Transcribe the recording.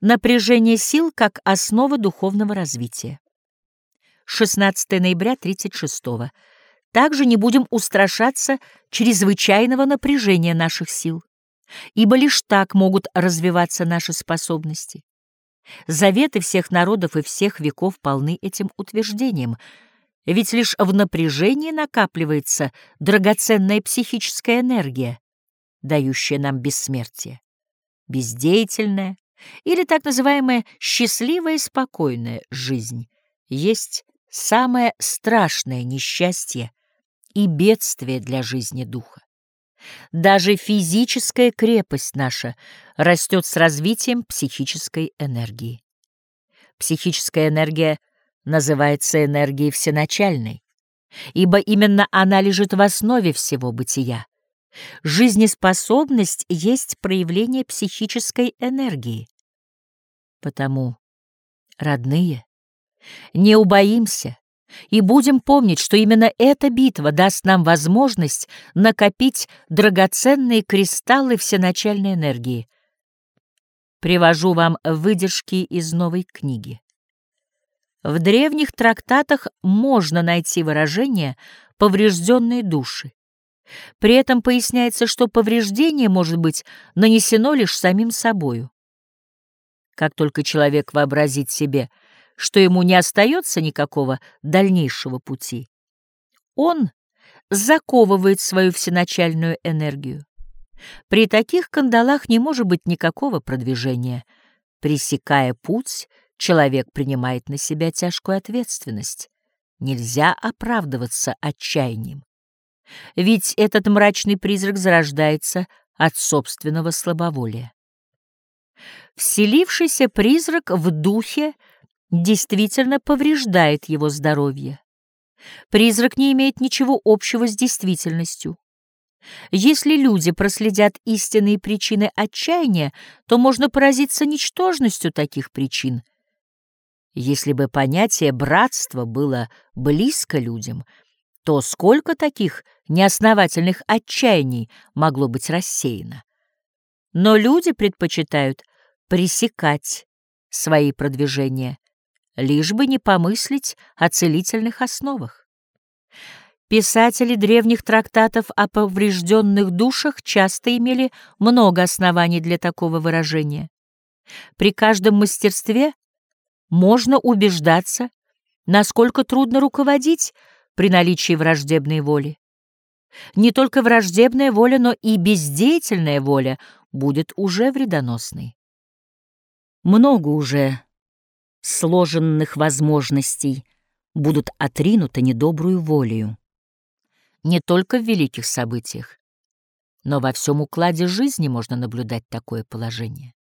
Напряжение сил как основа духовного развития. 16 ноября 36 -го. Также не будем устрашаться чрезвычайного напряжения наших сил, ибо лишь так могут развиваться наши способности. Заветы всех народов и всех веков полны этим утверждением, ведь лишь в напряжении накапливается драгоценная психическая энергия, дающая нам бессмертие. Бездеятельная или так называемая счастливая и спокойная жизнь есть самое страшное несчастье и бедствие для жизни духа. Даже физическая крепость наша растет с развитием психической энергии. Психическая энергия называется энергией всеначальной, ибо именно она лежит в основе всего бытия. Жизнеспособность есть проявление психической энергии. Потому, родные, не убоимся и будем помнить, что именно эта битва даст нам возможность накопить драгоценные кристаллы всеначальной энергии. Привожу вам выдержки из новой книги. В древних трактатах можно найти выражение «поврежденные души». При этом поясняется, что повреждение может быть нанесено лишь самим собою. Как только человек вообразит себе – что ему не остается никакого дальнейшего пути. Он заковывает свою всеначальную энергию. При таких кандалах не может быть никакого продвижения. Пресекая путь, человек принимает на себя тяжкую ответственность. Нельзя оправдываться отчаянием. Ведь этот мрачный призрак зарождается от собственного слабоволия. Вселившийся призрак в духе — действительно повреждает его здоровье. Призрак не имеет ничего общего с действительностью. Если люди проследят истинные причины отчаяния, то можно поразиться ничтожностью таких причин. Если бы понятие братства было близко людям, то сколько таких неосновательных отчаяний могло быть рассеяно? Но люди предпочитают пресекать свои продвижения, лишь бы не помыслить о целительных основах. Писатели древних трактатов о поврежденных душах часто имели много оснований для такого выражения. При каждом мастерстве можно убеждаться, насколько трудно руководить при наличии враждебной воли. Не только враждебная воля, но и бездеятельная воля будет уже вредоносной. Много уже сложенных возможностей будут отринуты недобрую волею. Не только в великих событиях, но во всем укладе жизни можно наблюдать такое положение.